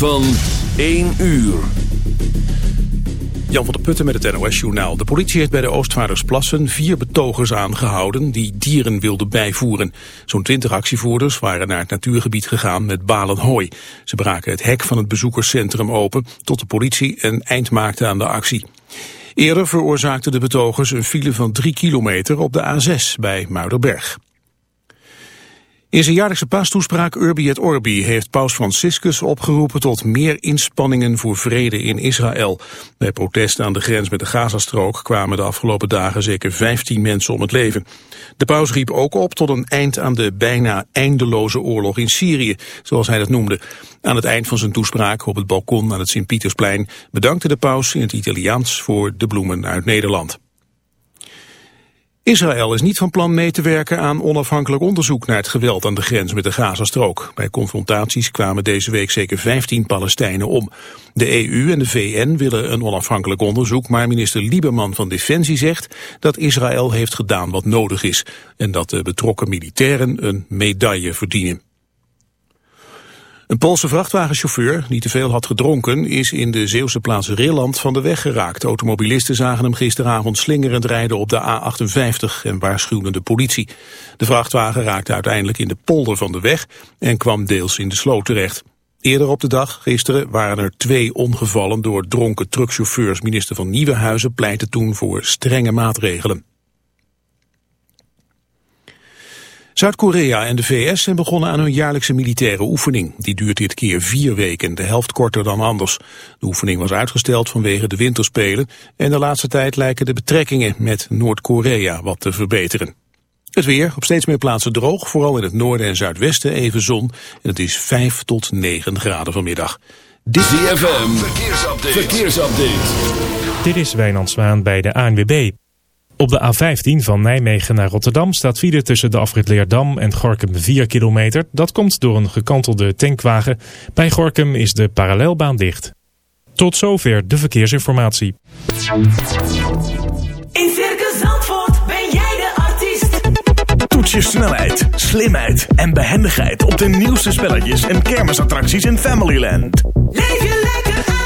Van 1 uur. Jan van der Putten met het NOS-journaal. De politie heeft bij de Oostvaardersplassen vier betogers aangehouden die dieren wilden bijvoeren. Zo'n twintig actievoerders waren naar het natuurgebied gegaan met balen hooi. Ze braken het hek van het bezoekerscentrum open tot de politie een eind maakte aan de actie. Eerder veroorzaakten de betogers een file van drie kilometer op de A6 bij Muiderberg. In zijn jaarlijkse paastoespraak Urbi et Orbi heeft paus Franciscus opgeroepen tot meer inspanningen voor vrede in Israël. Bij protesten aan de grens met de Gazastrook kwamen de afgelopen dagen zeker 15 mensen om het leven. De paus riep ook op tot een eind aan de bijna eindeloze oorlog in Syrië, zoals hij dat noemde. Aan het eind van zijn toespraak op het balkon aan het Sint-Pietersplein bedankte de paus in het Italiaans voor de bloemen uit Nederland. Israël is niet van plan mee te werken aan onafhankelijk onderzoek naar het geweld aan de grens met de Gazastrook. Bij confrontaties kwamen deze week zeker 15 Palestijnen om. De EU en de VN willen een onafhankelijk onderzoek, maar minister Lieberman van Defensie zegt dat Israël heeft gedaan wat nodig is en dat de betrokken militairen een medaille verdienen. Een Poolse vrachtwagenchauffeur, die te veel had gedronken, is in de Zeeuwse plaats Rilland van de weg geraakt. Automobilisten zagen hem gisteravond slingerend rijden op de A58 en waarschuwden de politie. De vrachtwagen raakte uiteindelijk in de polder van de weg en kwam deels in de sloot terecht. Eerder op de dag, gisteren, waren er twee ongevallen door dronken truckchauffeurs. Minister van Nieuwenhuizen pleitte toen voor strenge maatregelen. Zuid-Korea en de VS zijn begonnen aan hun jaarlijkse militaire oefening. Die duurt dit keer vier weken, de helft korter dan anders. De oefening was uitgesteld vanwege de winterspelen... en de laatste tijd lijken de betrekkingen met Noord-Korea wat te verbeteren. Het weer, op steeds meer plaatsen droog, vooral in het noorden en zuidwesten even zon. En het is 5 tot 9 graden vanmiddag. Dit... ZFM, verkeersupdate. verkeersupdate. Dit is Wijnand Zwaan bij de ANWB. Op de A15 van Nijmegen naar Rotterdam staat file tussen de afrit Leerdam en Gorkum 4 kilometer. Dat komt door een gekantelde tankwagen. Bij Gorkum is de parallelbaan dicht. Tot zover de verkeersinformatie. In Circus Zandvoort ben jij de artiest. Toets je snelheid, slimheid en behendigheid op de nieuwste spelletjes en kermisattracties in Familyland. Leef je lekker uit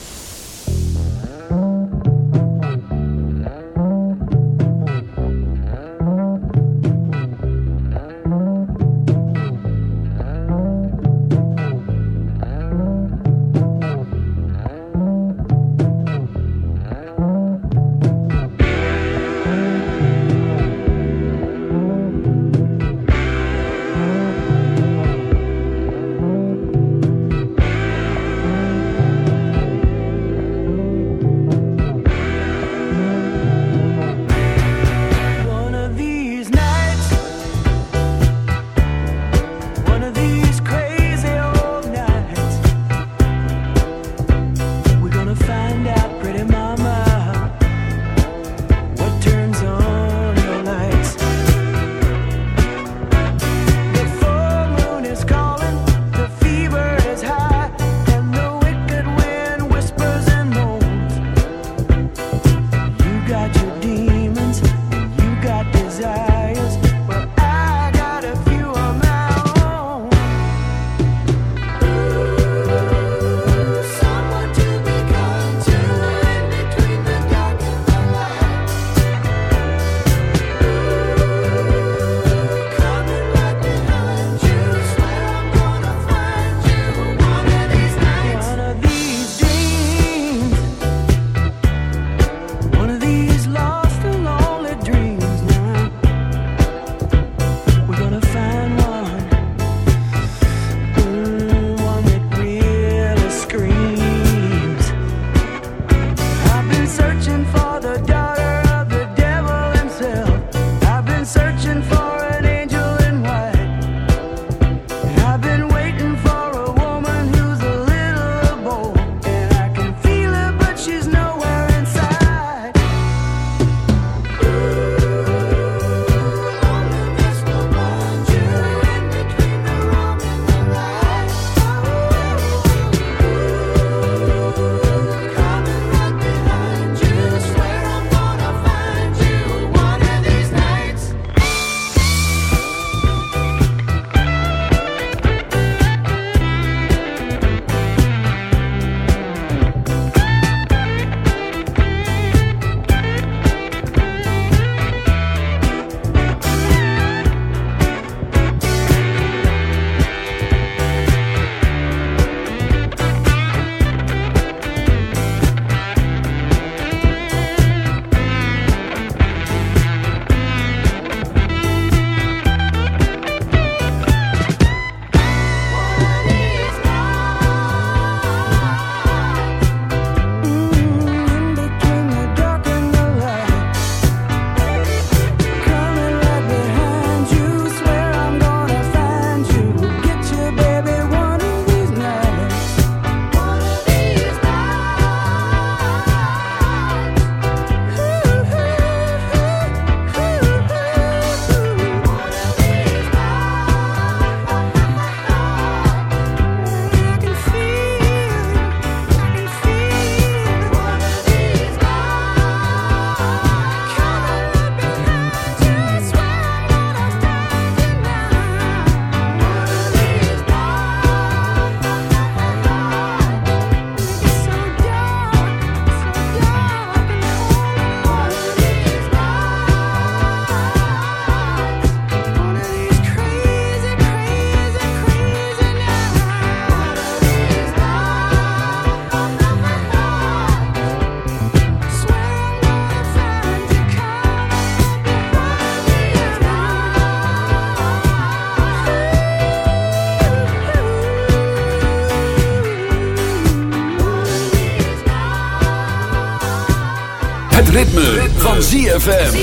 ZFM.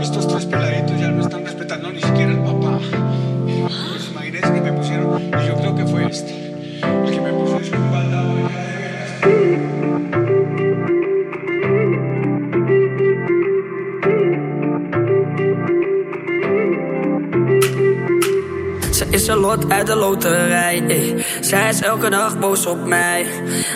Estos tres peladitos ya no están respetando ni siquiera al papá. Pues imagínense que me pusieron, y yo creo que fue este, el que me puso en baldado. Ze is een lot uit de loterij. ey. Zij is elke dag boos op mij.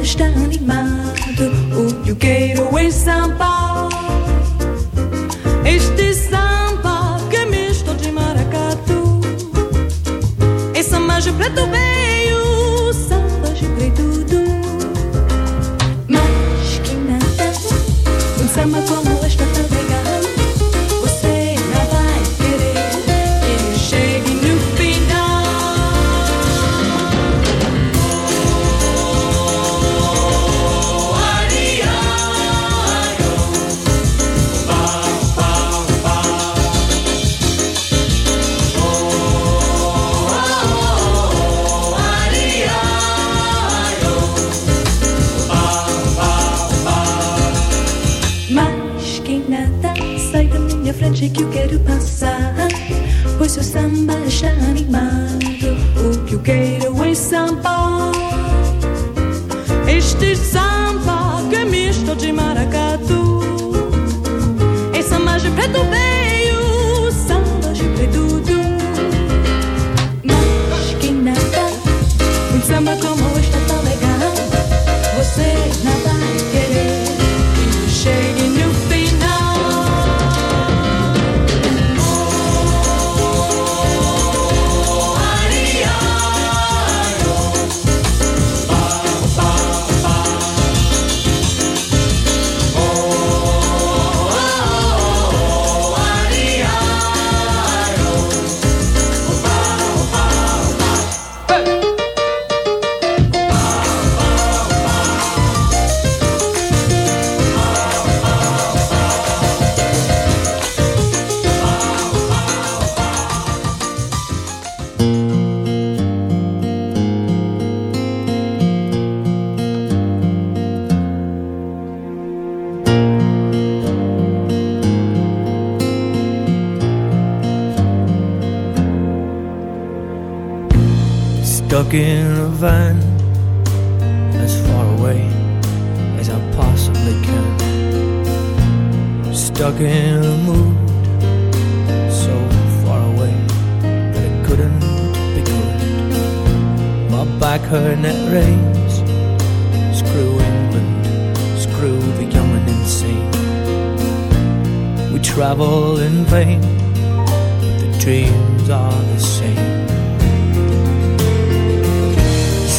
está animado. O que eu quero é samba. Este samba que misto de maracatu. É samba de preto veio, Frente que eu quero passar. Pois seu samba está animado. O que eu quero é samba. Este samba que é misto de maracatu. É samba de preto veio in vain, but the dreams are the same.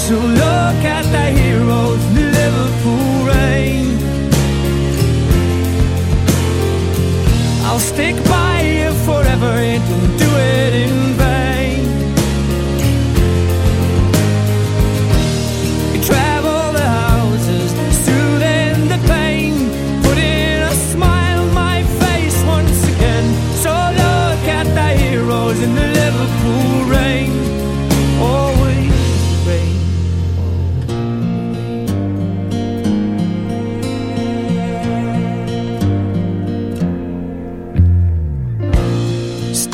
So look at the heroes in the Liverpool rain. I'll stick by you forever and do it in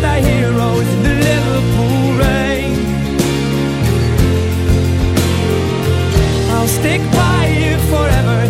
Heroes the Liverpool rain. I'll stick by you forever,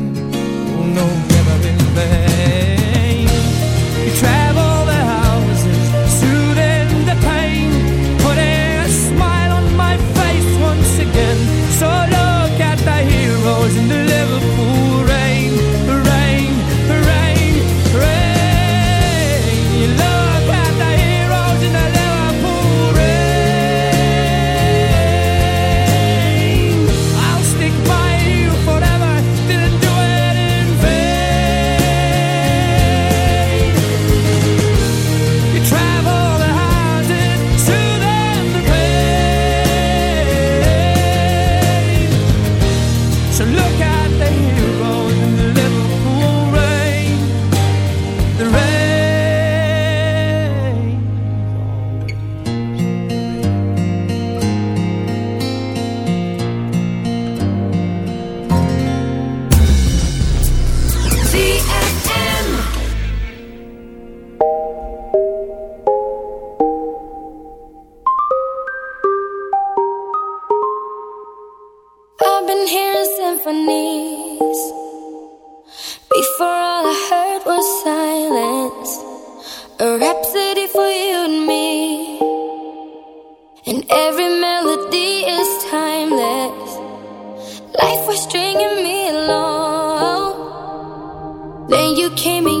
symphonies. Before all I heard was silence, a rhapsody for you and me. And every melody is timeless. Life was stringing me along. Then you came in.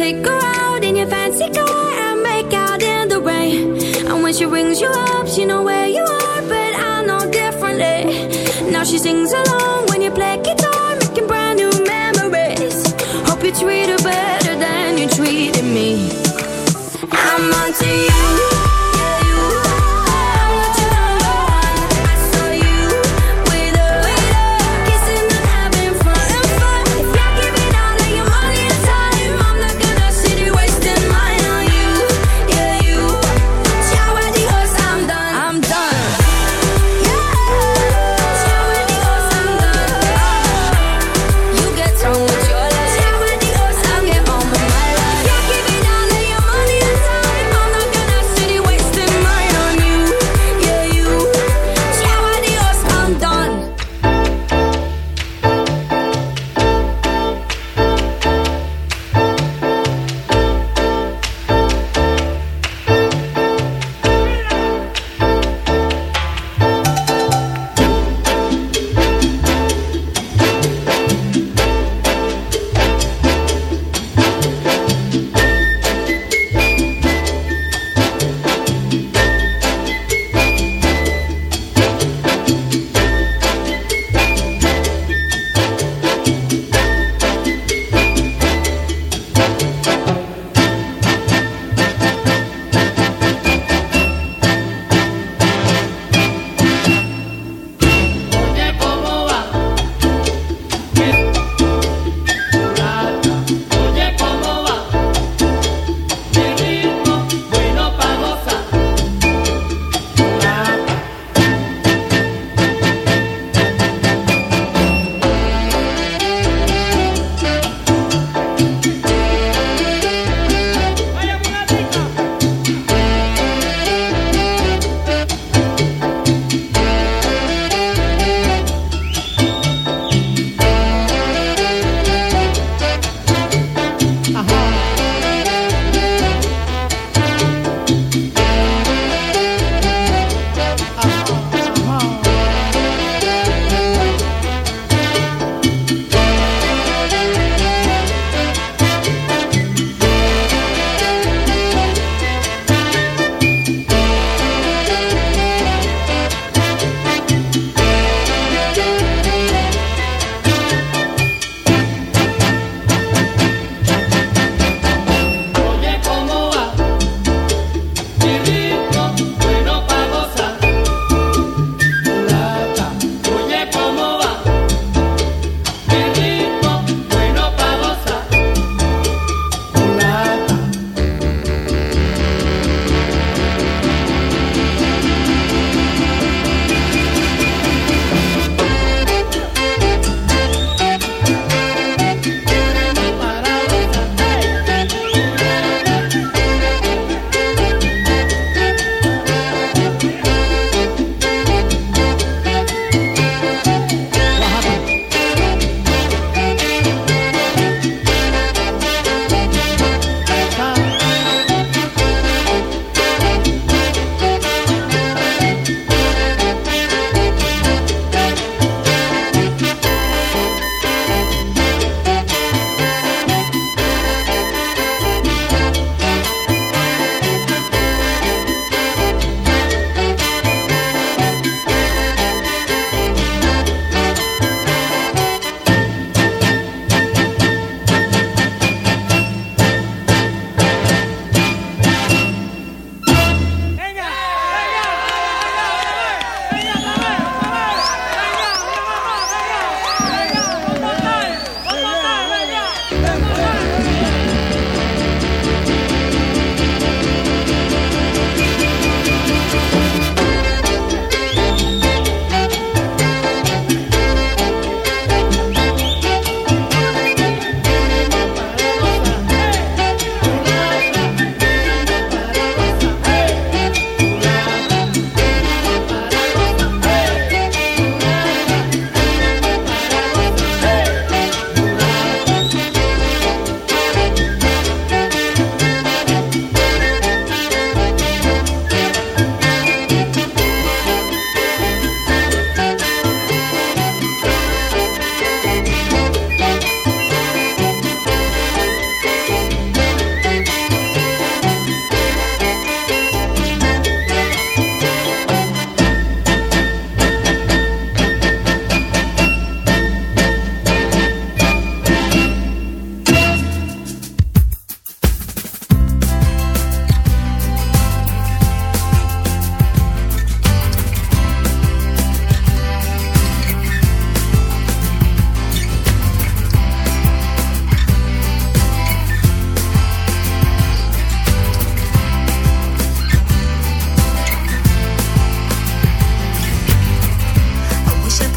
Take her out in your fancy car and make out in the rain. And when she rings you up, she know where you are, but I know differently. Now she sings along when you play guitar.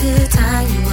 good time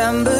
December.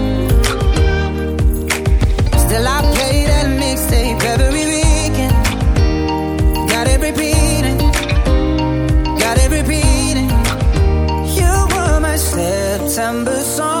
September song,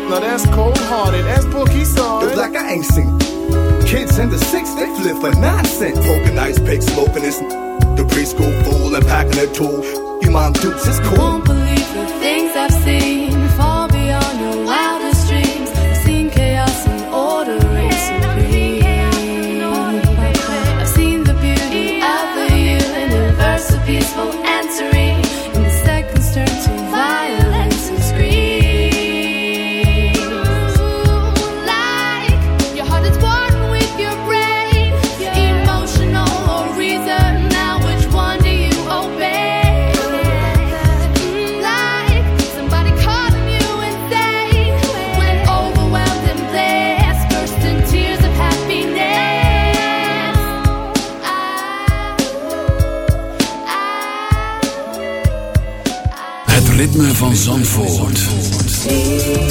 Now that's cold hearted. That's Pookie son. It's like I ain't seen kids in the six, they flip for nonsense. Poking ice pick, smoking this. The preschool fool and packing a tool. You mom dukes, it's cool. Won't believe the things I've seen far beyond your wildest van Zandvoort.